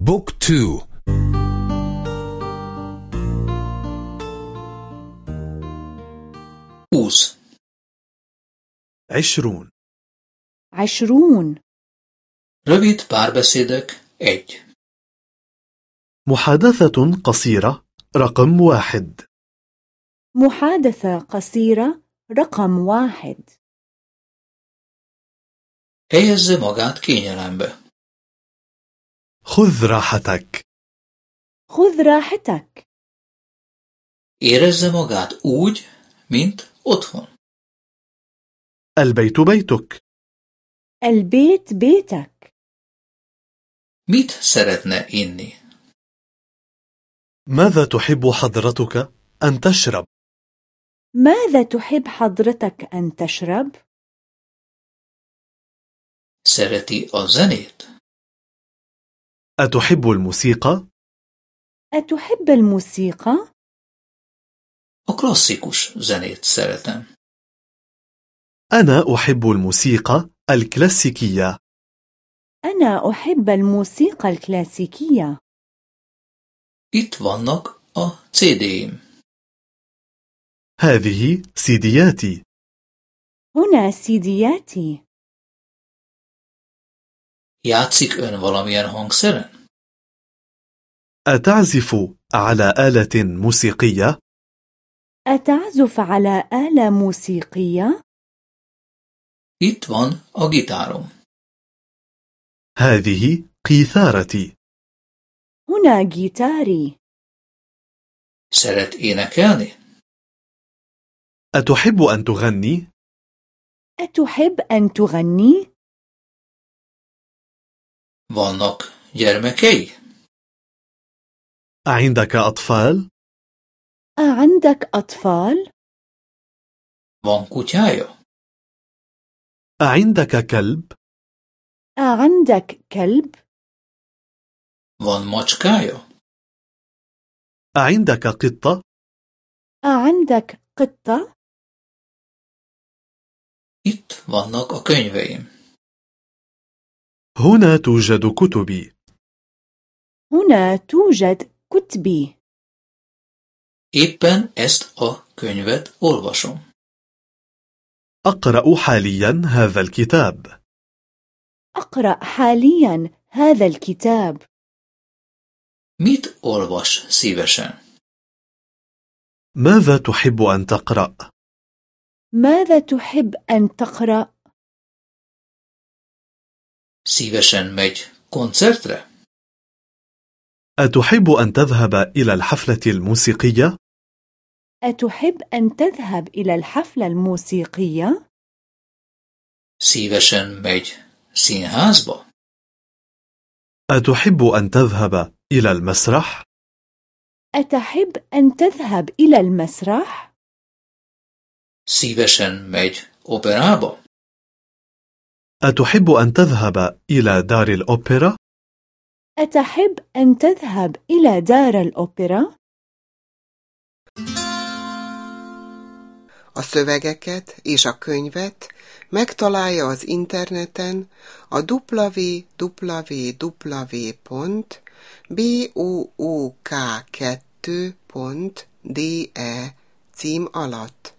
بوك تو. أوس. عشرون. عشرون. Rövid párbeszédek egy. محادثة قصيرة رقم واحد. محادثة قصيرة رقم واحد. Helyezze magát kényelembe. خذ راحتك خذ راحتك Érezze magát úgy, mint otthon. البيت بيتك البيت بيتك Mit szeretne inni? ماذا تحب حضرتك أن تشرب؟ ماذا تحب حضرتك أن تشرب؟ Szereti a zenét? أتحب الموسيقى؟ أتحب الموسيقى؟ A klasszikus zenét szeretem. أنا أحب الموسيقى الكلاسيكية أنا أحب الموسيقى الكلاسيكية Itt vannak a CD-im. هذه سيدياتي هنا سيدياتي Játszik ön valamilyen hangszeren? أتعزف على آلة موسيقية؟ أتعزف على آلة موسيقية؟ Itt van a gitárom. هذه قيثارتي هنا جيتاري Szeret énekelni? أتحب أن تغني؟ أتحب أن تغني؟ Vannak gyermekei? أعندك أطفال؟ أعندك أطفال؟ Van kutyája? أعندك كلب؟ أعندك كلب؟ Van macskája? أعندك قطة؟ أعندك قطة؟ Itt vannak a könyveim. هنا توجد كتبي هنا توجد كتبي Éppen ezt a könyvet olvasom. أقرأ حاليا هذا الكتاب أقرأ حاليا هذا الكتاب Mit olvas szívesen? ماذا تحب أن تقرأ؟ ماذا تحب أن تقرأ؟ Szívesen megy koncertre? أتحب أن تذهب إلى الحفلة الموسيقية؟ أتحب أن تذهب إلى الحفلة الموسيقية؟ Szívesen megy színházba? أتحب أن تذهب إلى المسرح؟ أتحب أن تذهب إلى المسرح؟ Szívesen megy operába? أتحب أن تذهب إلى دار الأوبرا؟ أتحب أن تذهب إلى دار الأوبرا؟ A szövegeket és a könyvet megtalálja az interneten a www.book2.de cím alatt.